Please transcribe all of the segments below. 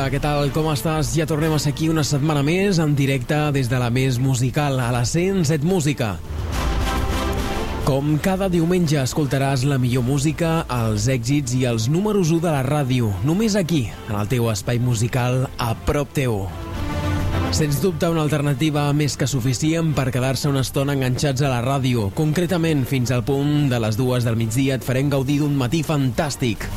Dia, què tal? Com estàs? Ja tornem a ser aquí una setmana més en directe des de la més musical a la 107 Música. Com cada diumenge escoltaràs la millor música, els èxits i els números 1 de la ràdio, només aquí, en el teu espai musical a prop teu. Sens dubte una alternativa més que suficient per quedar-se una estona enganxats a la ràdio. Concretament, fins al punt de les dues del migdia et farem gaudir d'un matí fantàstic.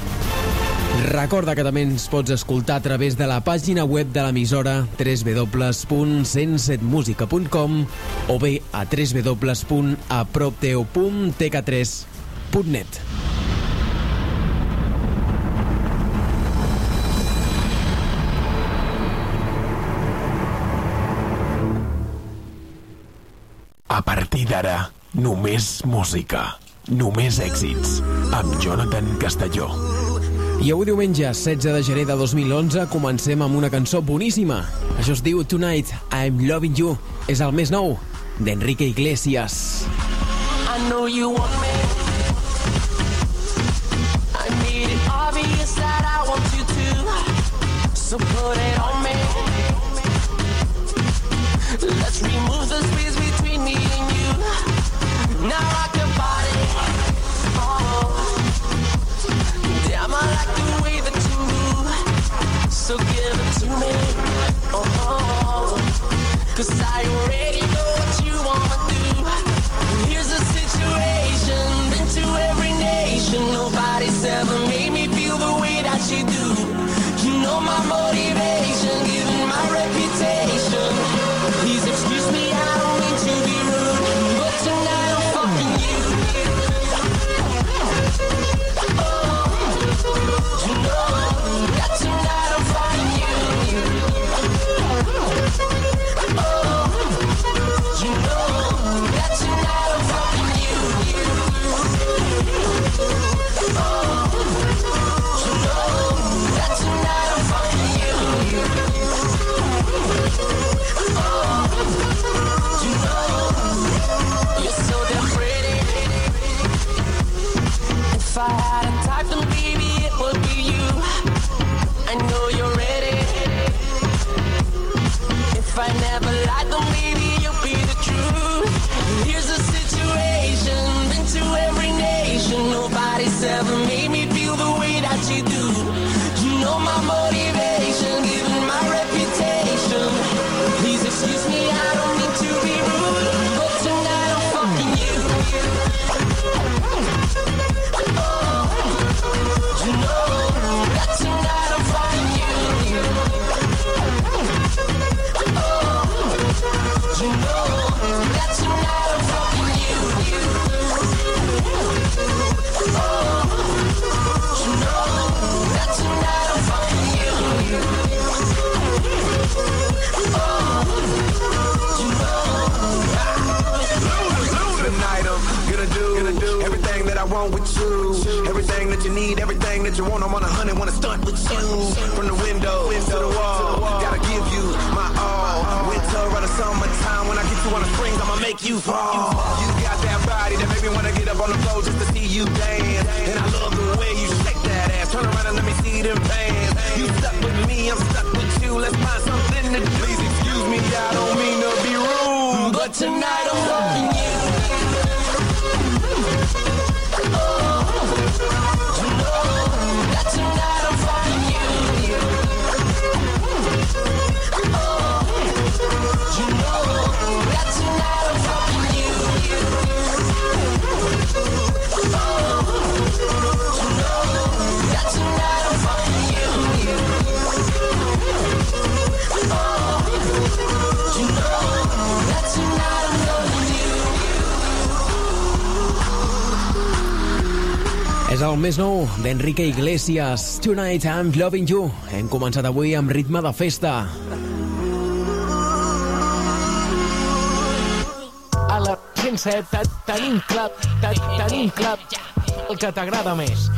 Recorda que també ens pots escoltar a través de la pàgina web de l'emissora www.107musica.com o bé a www.apropteu.tk3.net. A partir d'ara, només música. Només èxits. Amb Jonathan Castelló. I avui diumenge, 16 de gener de 2011, comencem amb una cançó boníssima. Això es diu Tonight, I'm Loving You. És el més nou, d'Enrique Iglesias. I know you want me. I made it obvious that I want you to. So put it on Cause I already you blame el més nou d'Enrique Iglesias. Tonight I'm loving you. Hem començat avui amb ritme de festa. A la 107 te- tenim clar, te- tenim clar el que t'agrada més.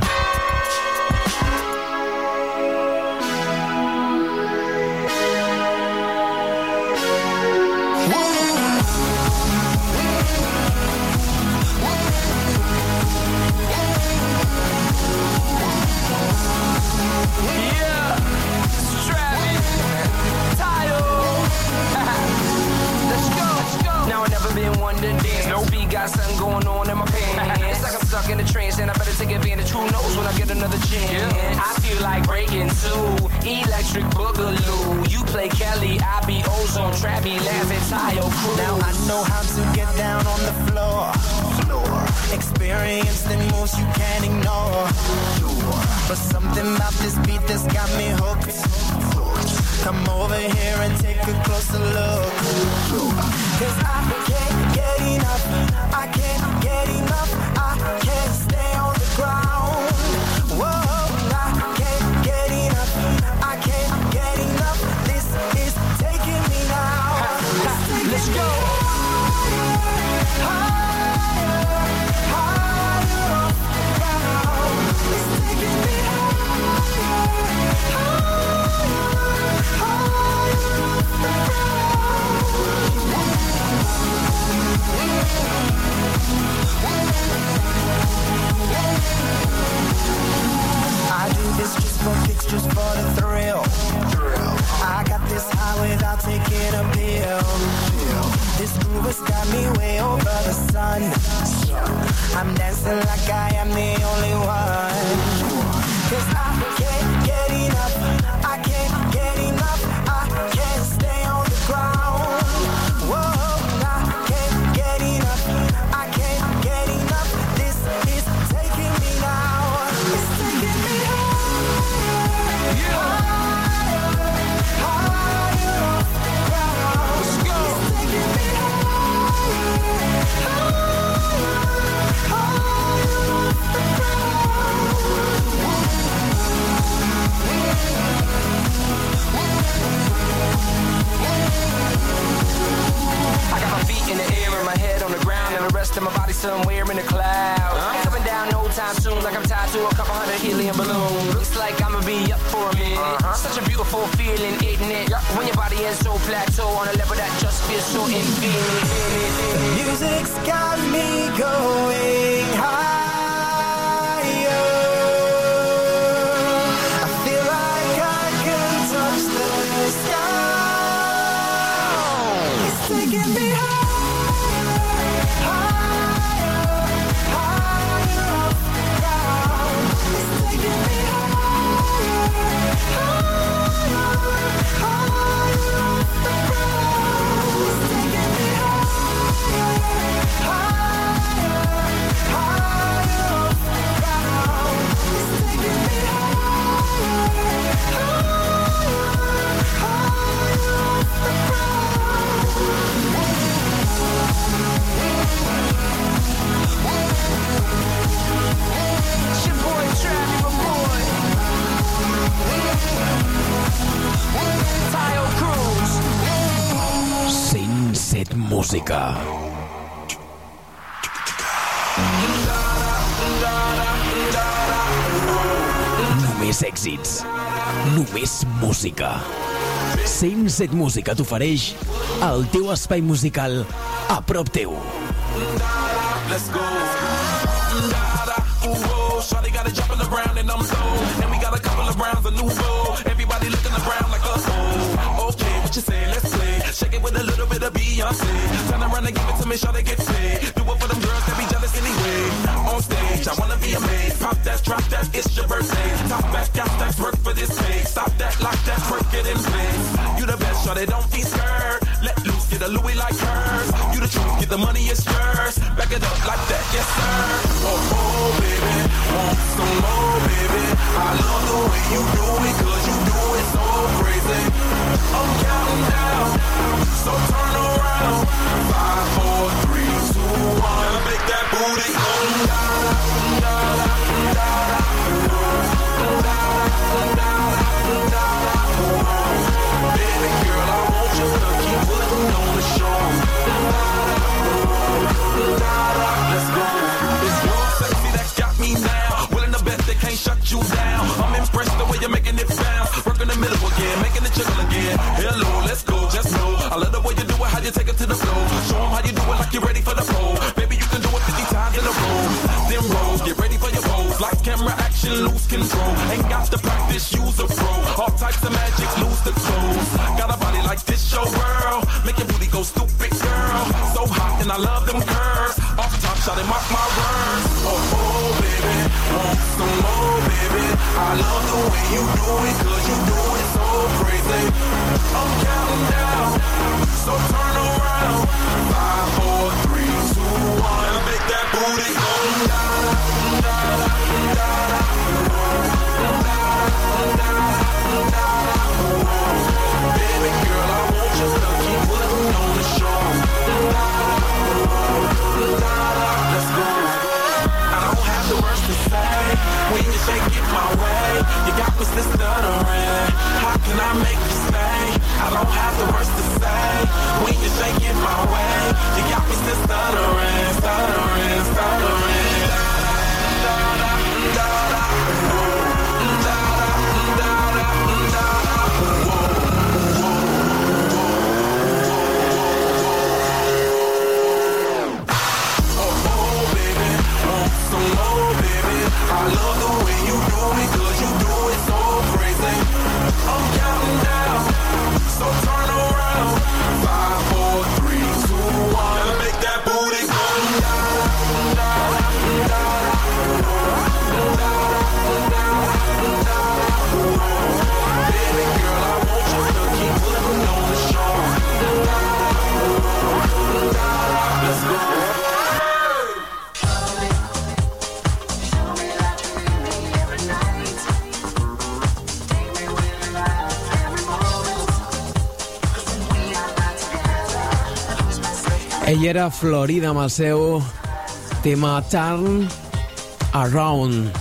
Música. Només èxits. Només música. 107 Música t'ofereix el teu espai musical a prop teu. Let's go. A. Everybody looking around like us. Oh, okay, what you say? Let's it with a little bit of Beyonce. Turn around and give it to me, Shawty get paid. Do it for them girls that be jealous anyway. On stage, I wanna be amazed. Pop that, drop that, it's your birthday. Top back, got stacks, work for this pay. Stop that, lock that, work it in place. You the best, Shawty, don't be scared. Let loose, get a Louis like hers. You the truth, get the money, it's yours. Back it up like that, yes sir. Oh, oh, baby, want some more, baby. I love the way you do it, cause you do it so crazy. I'm counting down, so turn around. Five, four, three, two, one. Make that booty go down. You're ready for the pole. Baby, you can do it 50 times in a row. Then rolls, get ready for your pose. Lights, camera, action, lose control. Ain't got to practice, use a pro. All types of magic, lose the clothes. Got a body like this, your world. Make your booty go stupid, girl. So hot, and I love them curves. Off top, shot it, mark my words. Way you do it, cause you do it so crazy. I'm counting down, so turn around. Five, four, three, two, one. Make that booty go You're shaking my way. You got me still stuttering. Ell era Florida amb el seu tema Turn Around.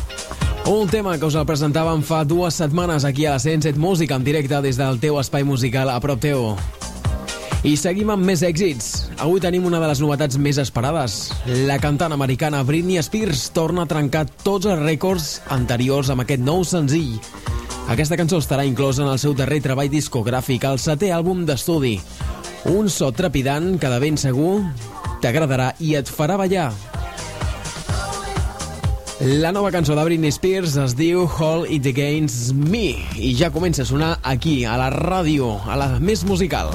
Un tema que us el presentàvem fa dues setmanes aquí a la 107 Música en directe des del teu espai musical a prop teu. I seguim amb més èxits. Avui tenim una de les novetats més esperades. La cantant americana Britney Spears torna a trencar tots els rècords anteriors amb aquest nou senzill. Aquesta cançó estarà inclosa en el seu darrer treball discogràfic, el setè àlbum d'estudi. Un so trepidant que de ben segur t'agradarà i et farà ballar. La nova cançó de Britney Spears es diu All It Against Me i ja comença a sonar aquí, a la ràdio, a la més musical.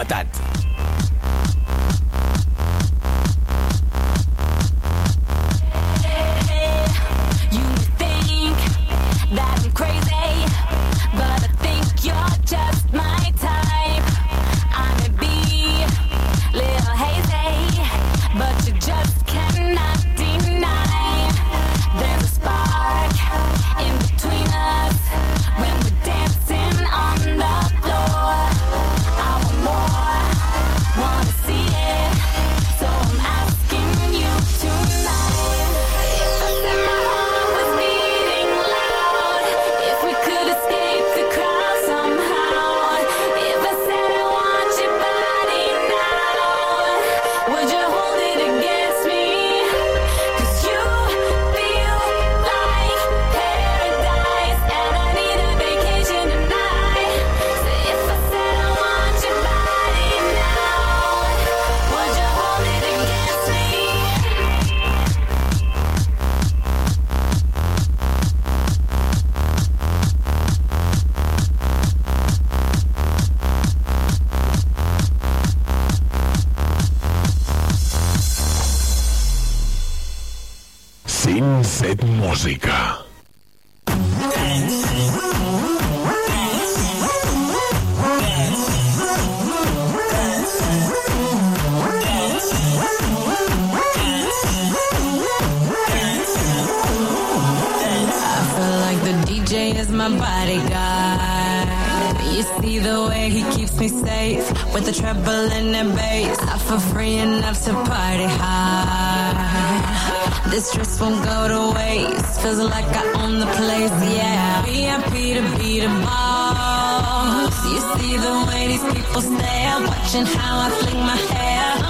What that? base. I feel free enough to party hard. This stress won't go to waste. Feels like I own the place, yeah. VIP to be the boss. You see the way these people stare, watching how I fling my hair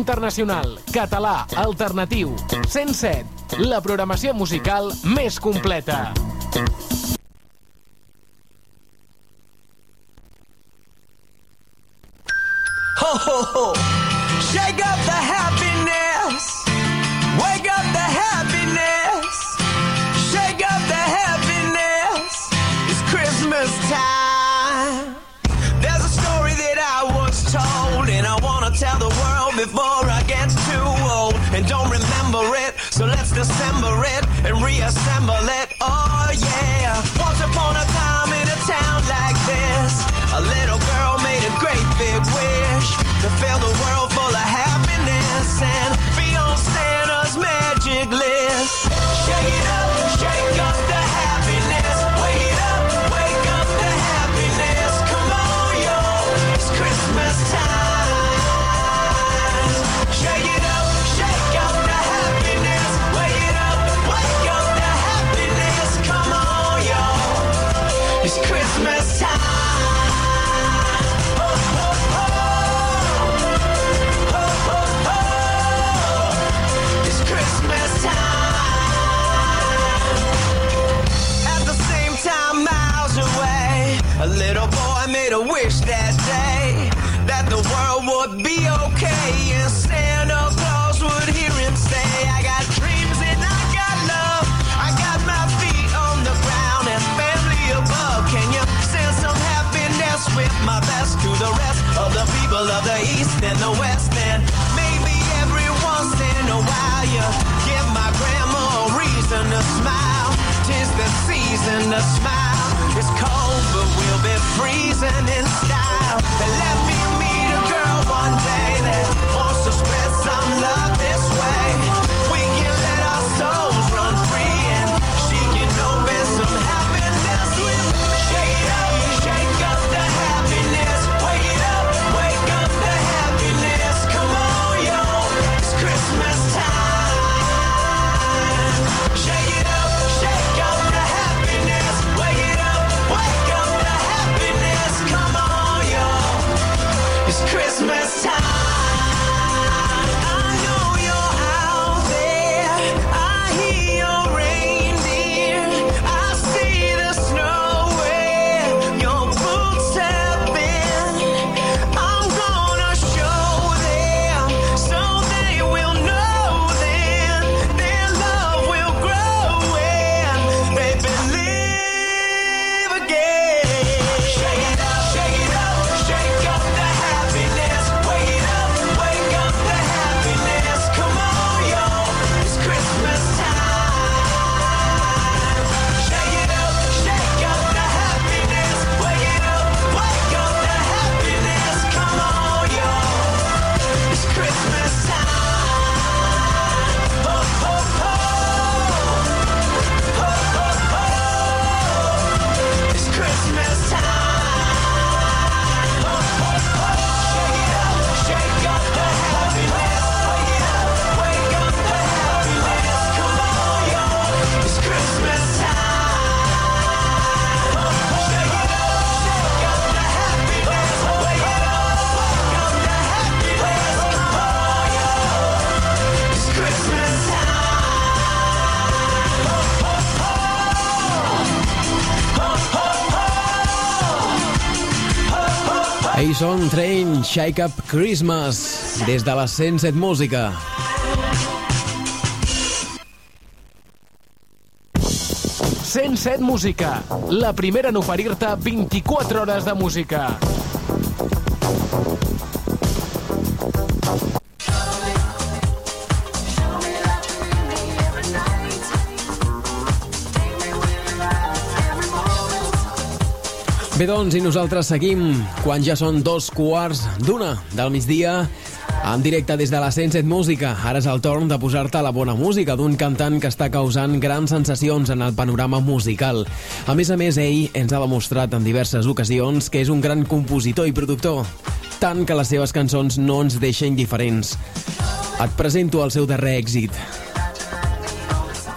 internacional, català, alternatiu. 107, la programació musical més completa. Ho, ho, ho! Shake up that reason to smile. Tis the season to smile. It's cold, but we'll be freezing in style. And let me meet a girl one day that wants to spread some love this way. Ells són Train Shake Up Christmas des de la 107 Música. Cent set Música, la primera en oferir-te 24 hores de música. Bé, doncs, i nosaltres seguim quan ja són dos quarts d'una del migdia en directe des de la 107 Música. Ara és el torn de posar-te la bona música d'un cantant que està causant grans sensacions en el panorama musical. A més a més, ell ens ha demostrat en diverses ocasions que és un gran compositor i productor, tant que les seves cançons no ens deixen indiferents. Et presento el seu darrer èxit.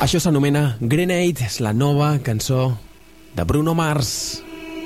Això s'anomena Grenade, és la nova cançó de Bruno Mars.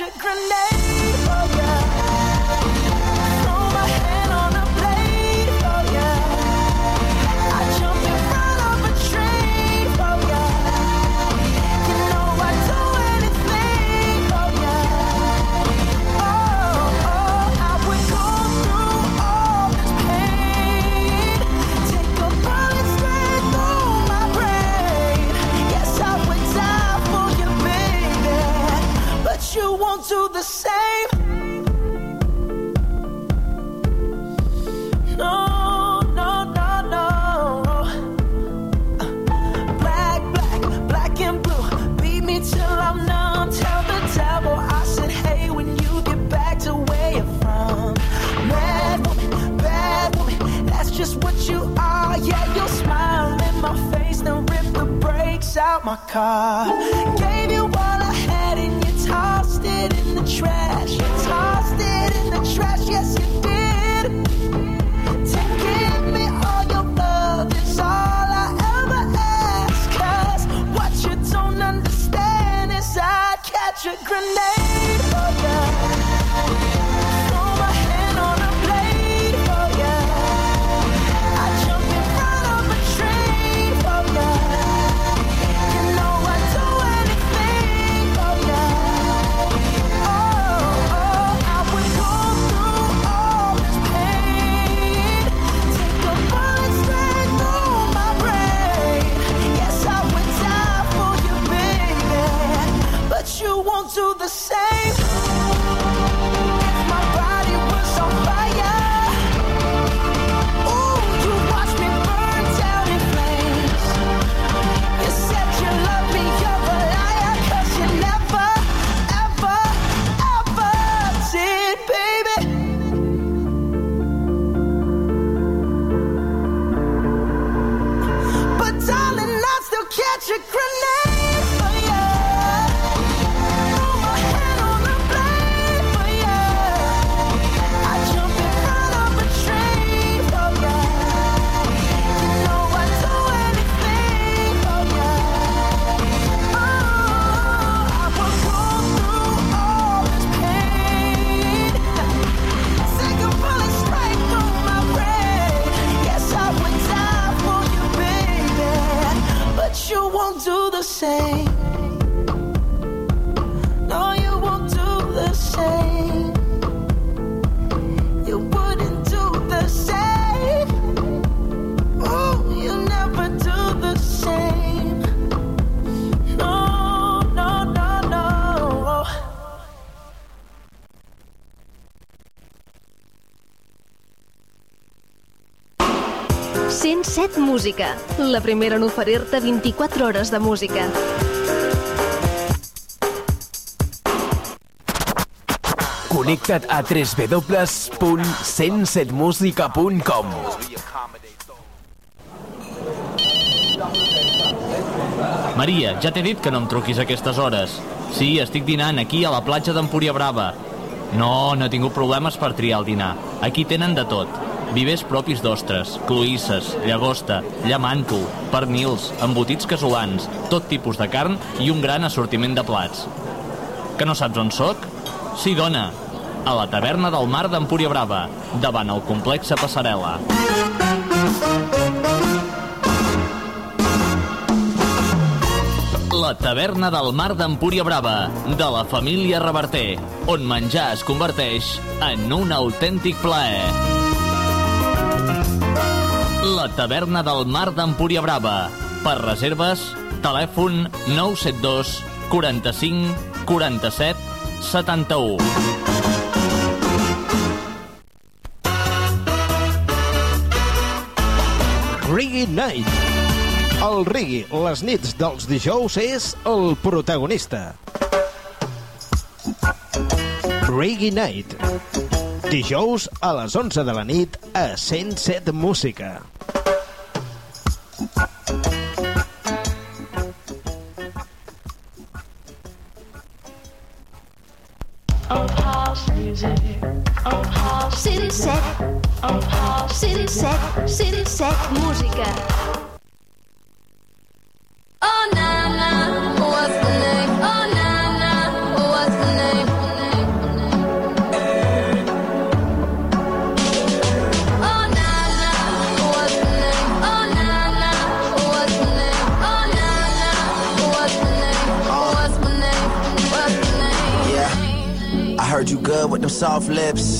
should grenade. Oh yeah. Música, la primera en oferir-te 24 hores de música. Connecta't a www.107musica.com Maria, ja t'he dit que no em truquis a aquestes hores. Sí, estic dinant aquí a la platja d'Empúria Brava. No, no he tingut problemes per triar el dinar. Aquí tenen de tot. Vivers propis d'ostres, cloïsses, llagosta, llamàntol, pernils, embotits casolans, tot tipus de carn i un gran assortiment de plats. Que no saps on sóc? Sí, dona, a la taverna del mar d'Empúria Brava, davant el complexe Passarel·la. La taverna del mar d'Empúria Brava, de la família Reverter, on menjar es converteix en un autèntic plaer. La taverna del mar d'Empúria Brava. Per reserves, telèfon 972 45 47 71. Reggae Night. El reggae, les nits dels dijous, és el protagonista. Reggae Night. Dijous a les 11 de la nit a 107 Música. Sunset, sunset, sunset, música. Oh, Nana, what's name? Oh, what's name? I heard you good with them soft lips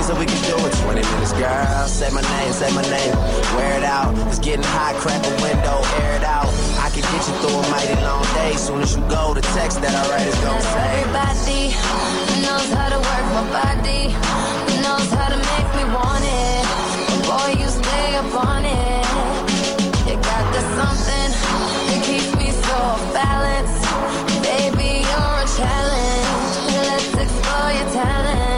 Things that we can do in 20 minutes, girl. Say my name, say my name. Wear it out. It's getting hot, crack a window, air it out. I can get you through a mighty long day. Soon as you go, the text that I write is gonna say. Everybody knows how to work my body, knows how to make me want it. Boy, you stay up on it. You got the something that keeps me so off balance. Baby, you're a challenge. Let's explore your talent.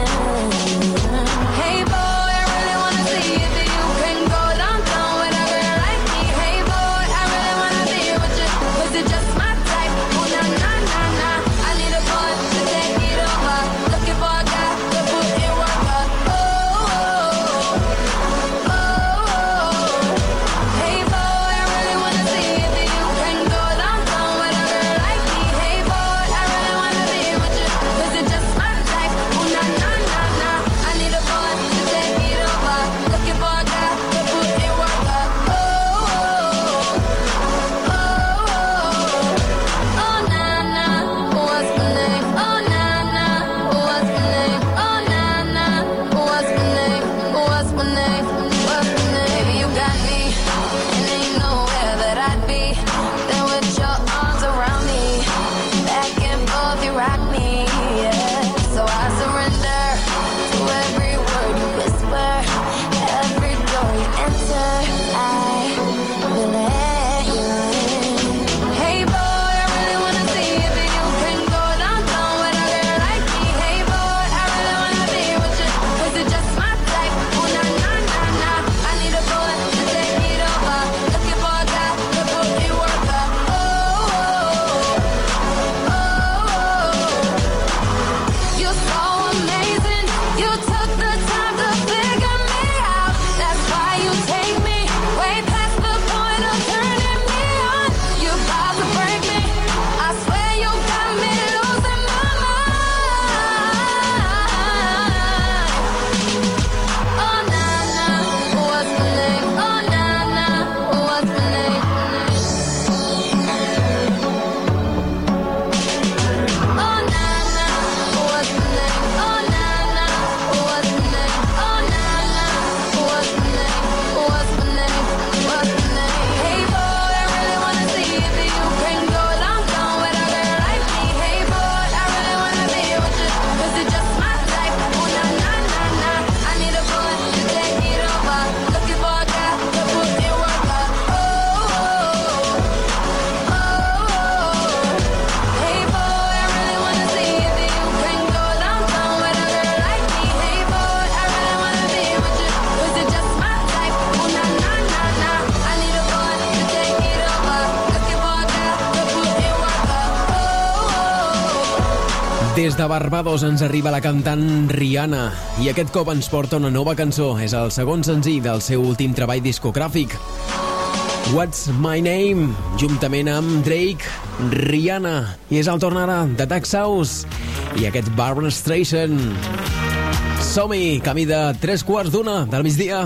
De Barbados ens arriba la cantant Rihanna i aquest cop ens porta una nova cançó. És el segon senzill del seu últim treball discogràfic. What's My Name, juntament amb Drake, Rihanna, i és el torn ara de Tax House i aquest Barbara Streisand. Som-hi, camí de tres quarts d'una del migdia.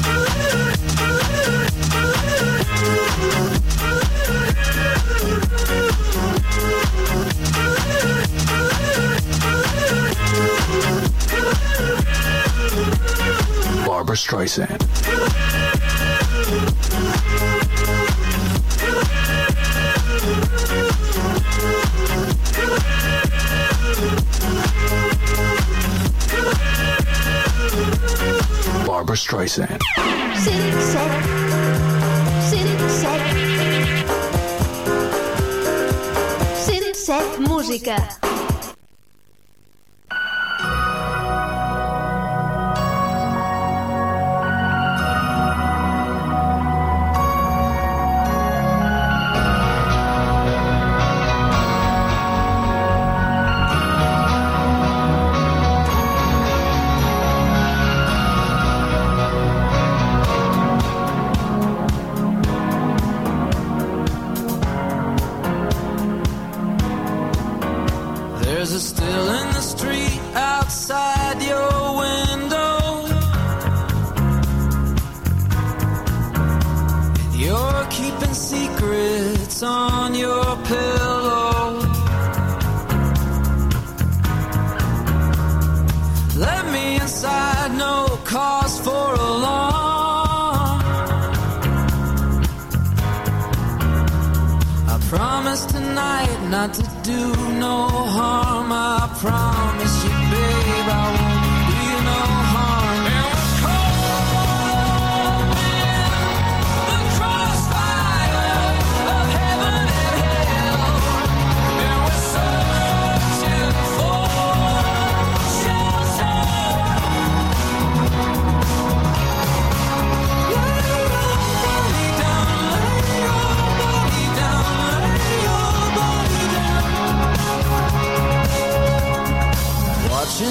Streisand. Barbara Streisand. Set. City, Música. Tonight not to do no harm. I promise you, babe, I won't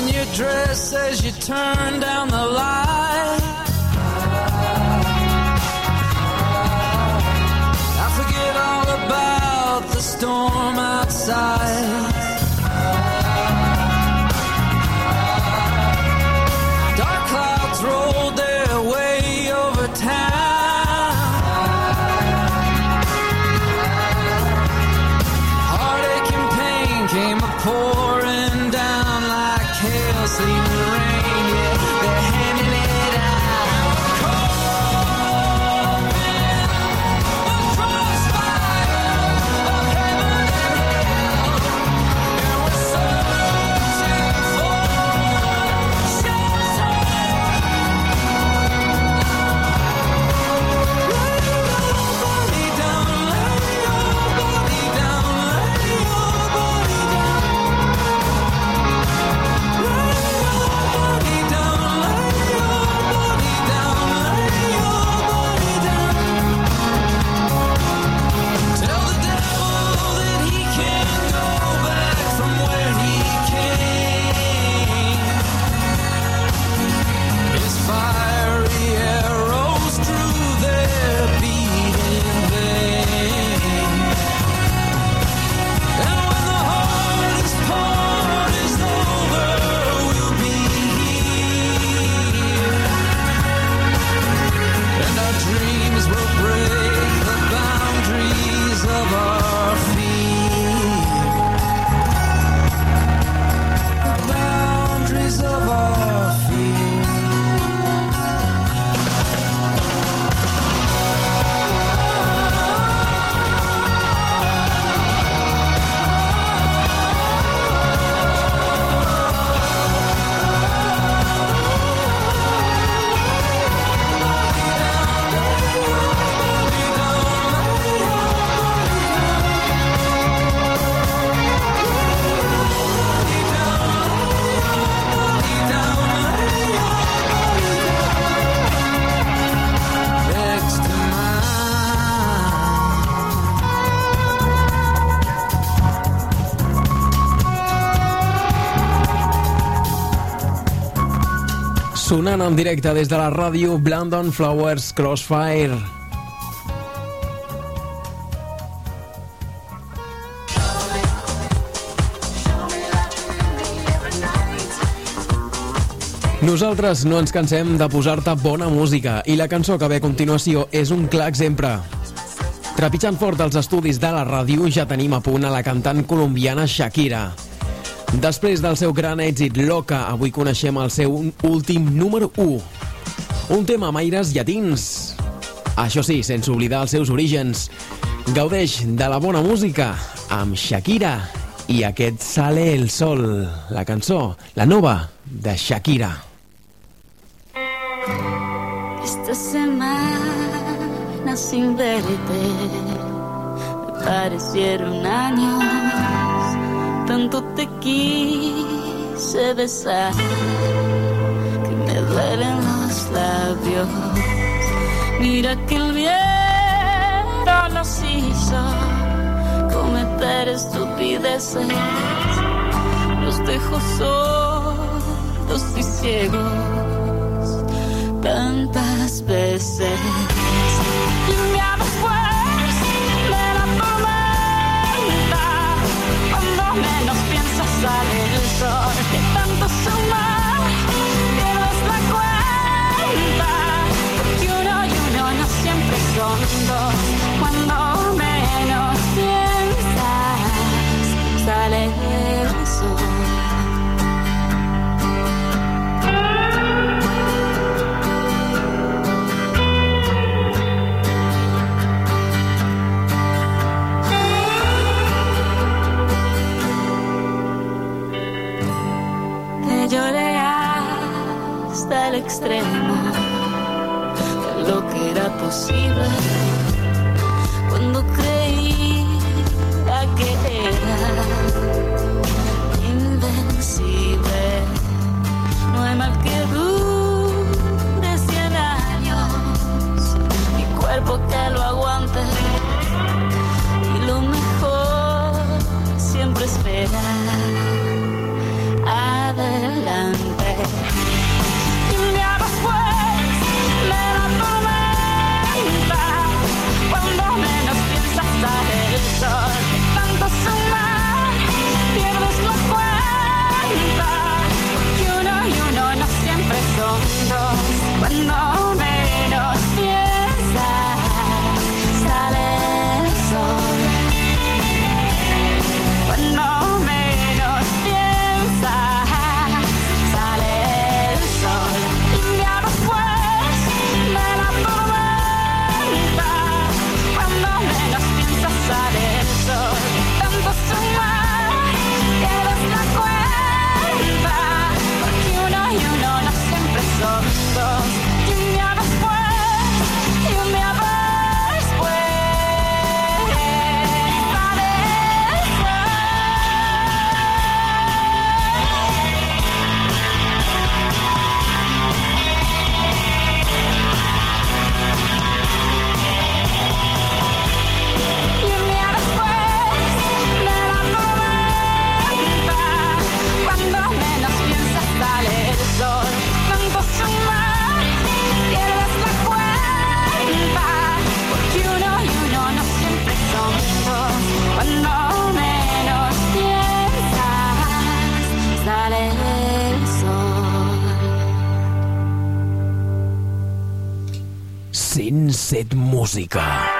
Watching your dress as you turn down Sonant en directe des de la ràdio Blandon Flowers Crossfire. Nosaltres no ens cansem de posar-te bona música i la cançó que ve a continuació és un clar exemple. Trepitjant fort als estudis de la ràdio ja tenim a punt a la cantant colombiana Shakira. Després del seu gran èxit Loca, avui coneixem el seu últim número 1. Un tema amb aires llatins. Això sí, sense oblidar els seus orígens. Gaudeix de la bona música amb Shakira i aquest Sale el Sol, la cançó, la nova de Shakira. Esta semana sin verte me parecieron años. Tanto te quise besar que me duelen los labios. Mira que el viento nos hizo cometer estupideces. Los dejo sordos y ciegos tantas veces. Y un menos piensas sale el sol, de tanto sumar, pierdes la cuenta, porque uno y uno no siempre son dos, cuando menos piensas sale el sol. Extremo de lo que era posible 107 Música.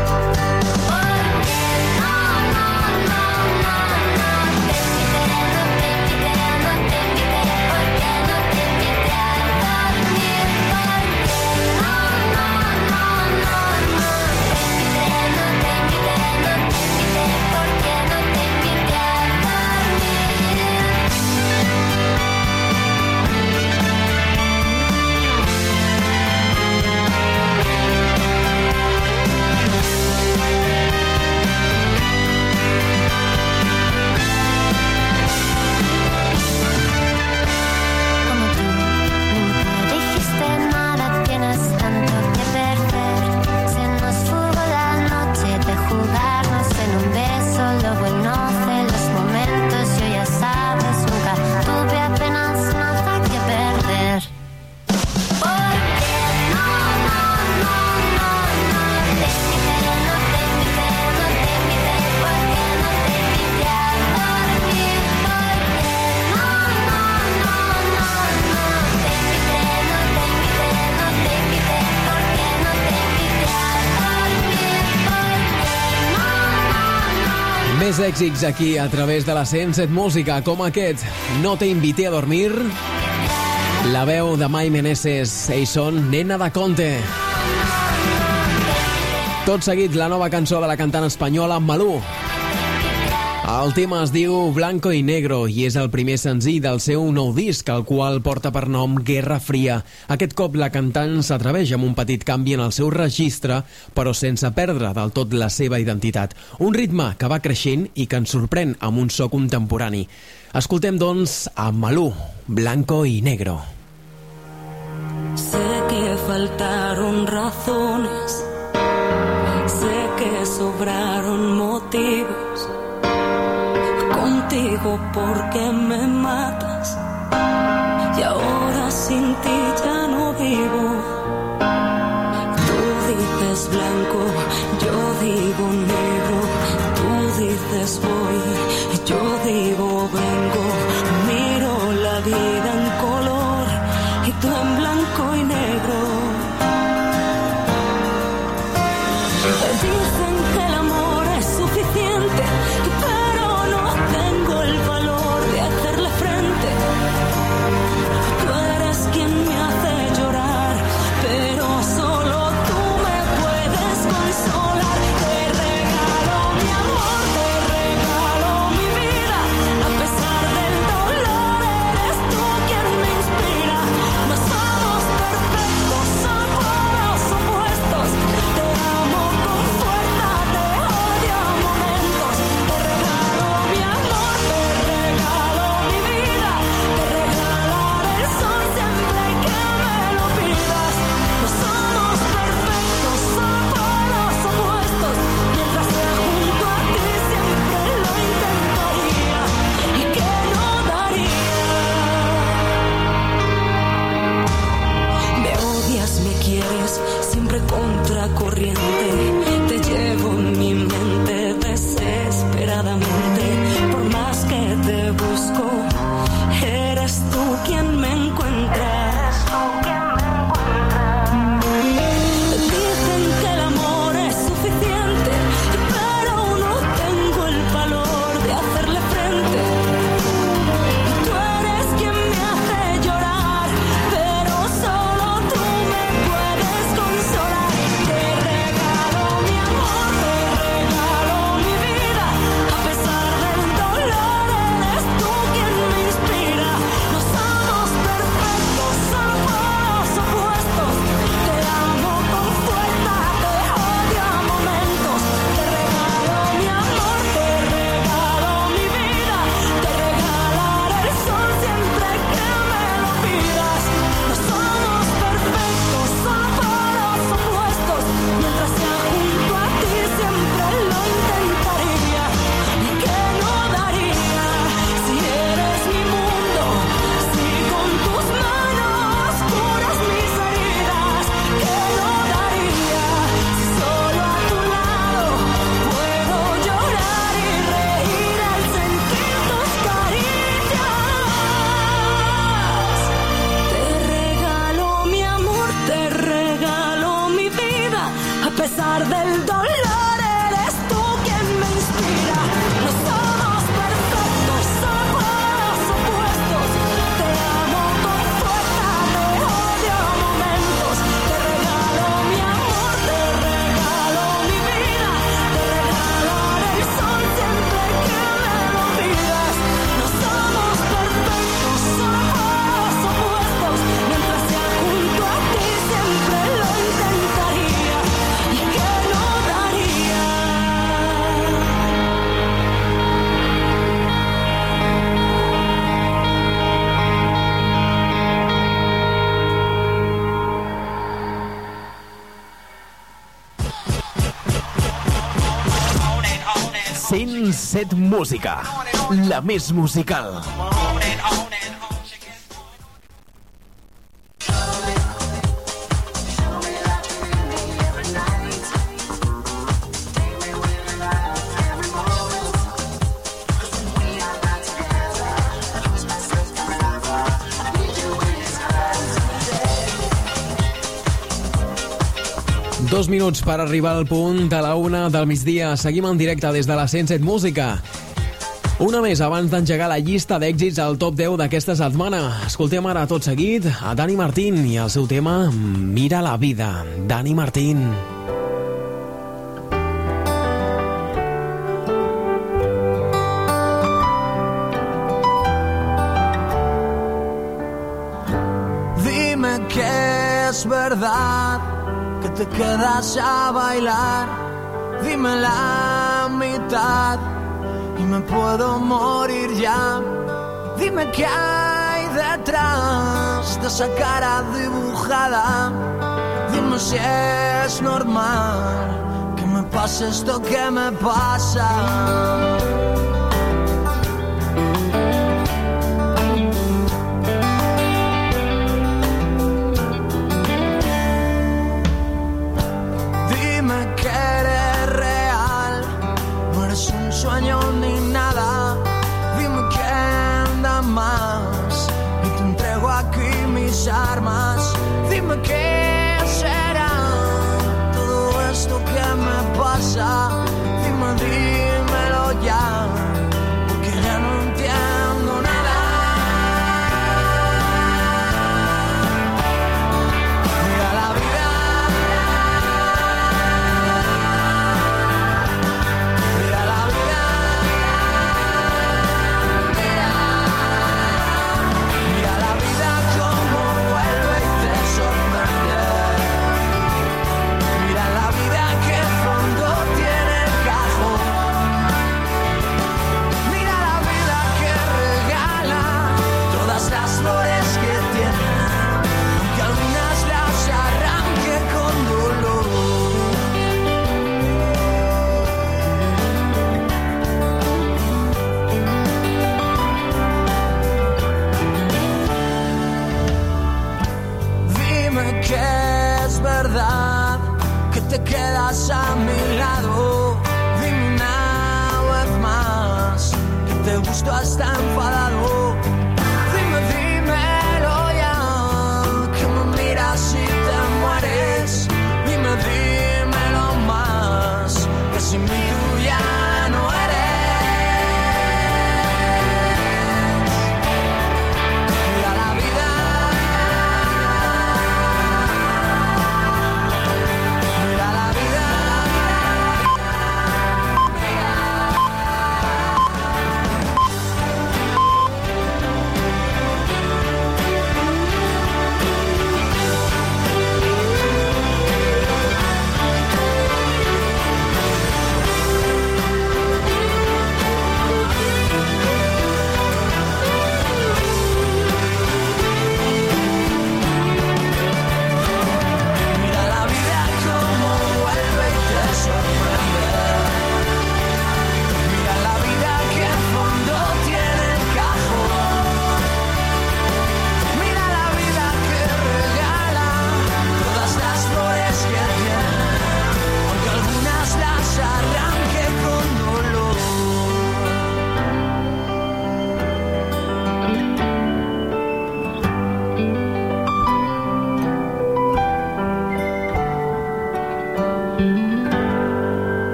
èxits aquí a través de la 107 Música, com aquest No te invité a dormir. La veu de Mai Meneses Eison, Nena de Conte. Tot seguit la nova cançó de la cantant espanyola Malú. El tema es diu Blanco i Negro i és el primer senzill del seu nou disc, el qual porta per nom Guerra Fria. Aquest cop la cantant s'atreveix amb un petit canvi en el seu registre, però sense perdre del tot la seva identitat. Un ritme que va creixent i que ens sorprèn amb un so contemporani. Escoltem, doncs, a Malú, Blanco y Negro. Sé que faltaron razones, sé que sobraron motivos contigo porque me matas. Y ahora sin ti ya no vivo. Tú dices blanco, yo digo negro. Tú dices voy, yo digo blanco. música, la més musical. Dos minuts per arribar al punt de la una del migdia. Seguim en directe des de la 107 Música. Una més abans d'engegar la llista d'èxits al top 10 d'aquesta setmana. Escoltem ara tot seguit a Dani Martín i el seu tema Mira la vida. Dani Martín. Dime que es verdad que te quedas a bailar. Dime la mitad y me puedo morir ya. Dime qué hay detrás de esa cara dibujada. Dime si es normal que me pase esto que me pasa.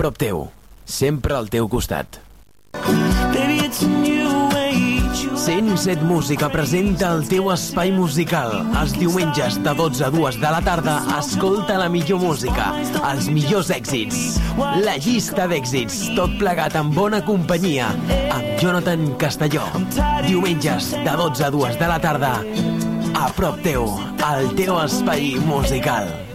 Prop teu, sempre al teu costat. Baby, it's a new age. 107 Música presenta el teu espai musical. Els diumenges de 12 a 2 de la tarda escolta la millor música, els millors èxits. La llista d'èxits, tot plegat en bona companyia, amb Jonathan Castelló. Diumenges de 12 a 2 de la tarda, a prop teu, al teu espai musical.